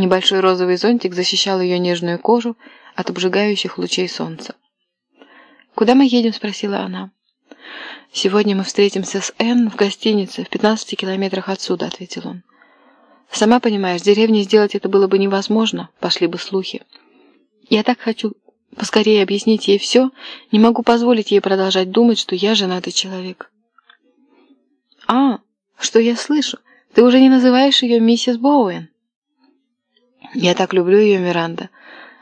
Небольшой розовый зонтик защищал ее нежную кожу от обжигающих лучей солнца. «Куда мы едем?» – спросила она. «Сегодня мы встретимся с Энн в гостинице в 15 километрах отсюда», – ответил он. «Сама понимаешь, в деревне сделать это было бы невозможно, пошли бы слухи. Я так хочу поскорее объяснить ей все, не могу позволить ей продолжать думать, что я женатый человек». «А, что я слышу? Ты уже не называешь ее миссис Боуэн?» «Я так люблю ее, Миранда.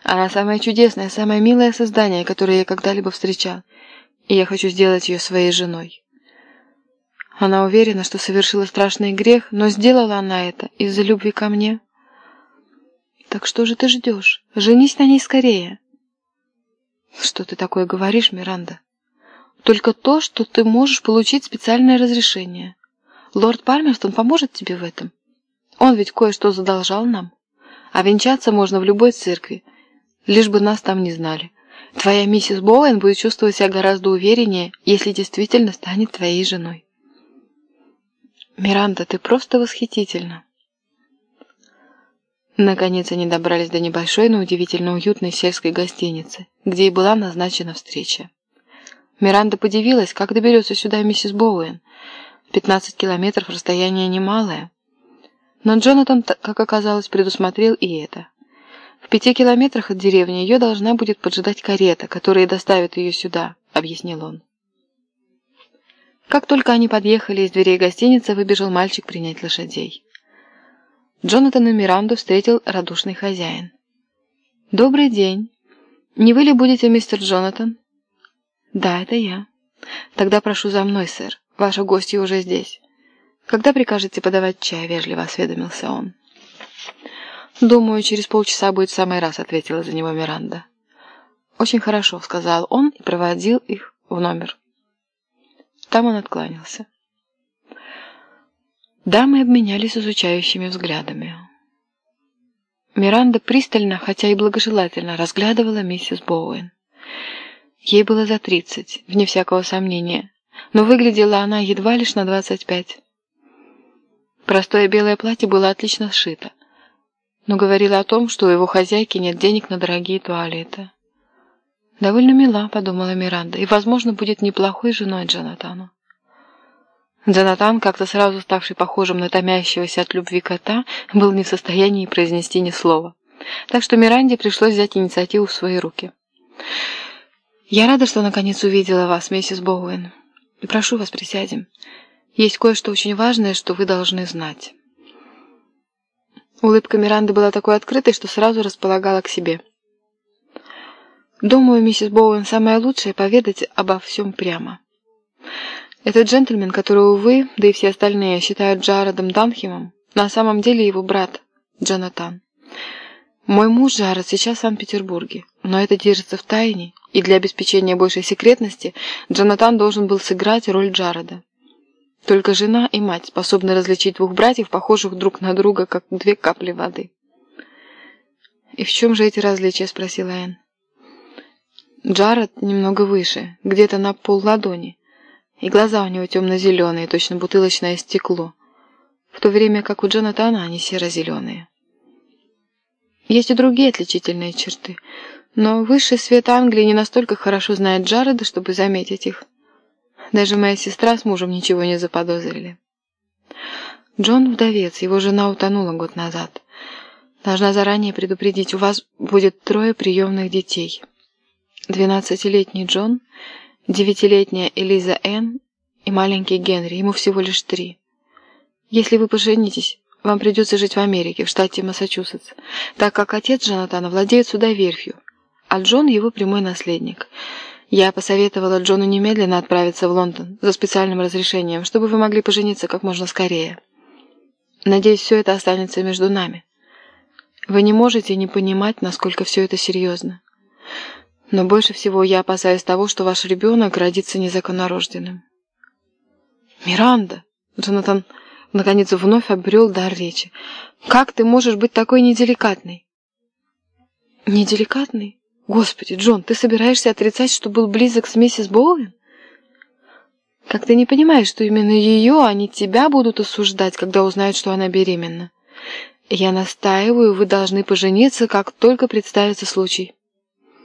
Она самое чудесное, самое милое создание, которое я когда-либо встречал, и я хочу сделать ее своей женой». Она уверена, что совершила страшный грех, но сделала она это из-за любви ко мне. Так что же ты ждешь? Женись на ней скорее. Что ты такое говоришь, Миранда? Только то, что ты можешь получить специальное разрешение. Лорд Пальмерстон поможет тебе в этом. Он ведь кое-что задолжал нам. А венчаться можно в любой церкви, лишь бы нас там не знали. Твоя миссис Боуэн будет чувствовать себя гораздо увереннее, если действительно станет твоей женой. Миранда, ты просто восхитительна. Наконец они добрались до небольшой, но удивительно уютной сельской гостиницы, где и была назначена встреча. Миранда подивилась, как доберется сюда миссис Боуэн. Пятнадцать километров расстояние немалое. Но Джонатан, как оказалось, предусмотрел и это. В пяти километрах от деревни ее должна будет поджидать карета, которая доставит ее сюда, объяснил он. Как только они подъехали из дверей гостиницы, выбежал мальчик принять лошадей. Джонатан и Миранду встретил радушный хозяин. «Добрый день. Не вы ли будете мистер Джонатан?» «Да, это я». «Тогда прошу за мной, сэр. Ваши гости уже здесь. Когда прикажете подавать чай?» — вежливо осведомился он. «Думаю, через полчаса будет в самый раз», — ответила за него Миранда. «Очень хорошо», — сказал он и проводил их в номер. Там он откланялся. Дамы обменялись изучающими взглядами. Миранда пристально, хотя и благожелательно, разглядывала миссис Боуэн. Ей было за тридцать, вне всякого сомнения, но выглядела она едва лишь на двадцать пять. Простое белое платье было отлично сшито, но говорило о том, что у его хозяйки нет денег на дорогие туалеты. «Довольно мила», — подумала Миранда, — «и, возможно, будет неплохой женой Джонатану». Джонатан, как-то сразу ставший похожим на томящегося от любви кота, был не в состоянии произнести ни слова. Так что Миранде пришлось взять инициативу в свои руки. «Я рада, что наконец увидела вас, миссис Боуэн. И прошу вас, присядем. Есть кое-что очень важное, что вы должны знать». Улыбка Миранды была такой открытой, что сразу располагала к себе. Думаю, миссис Боуэн, самое лучшее поведать обо всем прямо. Этот джентльмен, которого вы, да и все остальные, считают Джаредом Данхемом, на самом деле его брат, Джонатан. Мой муж Джаред сейчас в Санкт-Петербурге, но это держится в тайне, и для обеспечения большей секретности Джонатан должен был сыграть роль Джареда. Только жена и мать способны различить двух братьев, похожих друг на друга, как две капли воды. «И в чем же эти различия?» – спросила Энн. Джаред немного выше, где-то на пол ладони, и глаза у него темно-зеленые, точно бутылочное стекло, в то время как у Джонатана они серо-зеленые. Есть и другие отличительные черты, но высший свет Англии не настолько хорошо знает Джареда, чтобы заметить их. Даже моя сестра с мужем ничего не заподозрили. Джон вдовец, его жена утонула год назад. Должна заранее предупредить, у вас будет трое приемных детей. Двенадцатилетний Джон, девятилетняя Элиза Энн и маленький Генри, ему всего лишь три. Если вы поженитесь, вам придется жить в Америке, в штате Массачусетс, так как отец Джонатана владеет судоверфью, а Джон его прямой наследник. Я посоветовала Джону немедленно отправиться в Лондон за специальным разрешением, чтобы вы могли пожениться как можно скорее. Надеюсь, все это останется между нами. Вы не можете не понимать, насколько все это серьезно. Но больше всего я опасаюсь того, что ваш ребенок родится незаконнорожденным. Миранда! Джонатан наконец вновь обрел дар речи. Как ты можешь быть такой неделикатной? Неделикатной? Господи, Джон, ты собираешься отрицать, что был близок с миссис Боуэн? Как ты не понимаешь, что именно ее, а не тебя будут осуждать, когда узнают, что она беременна? Я настаиваю, вы должны пожениться, как только представится случай.